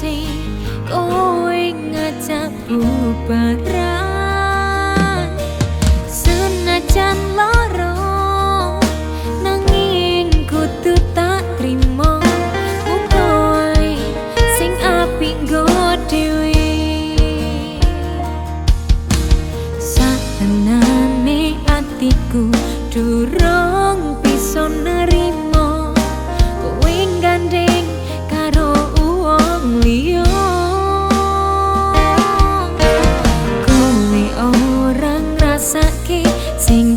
sing kowe ngajak bubari 结情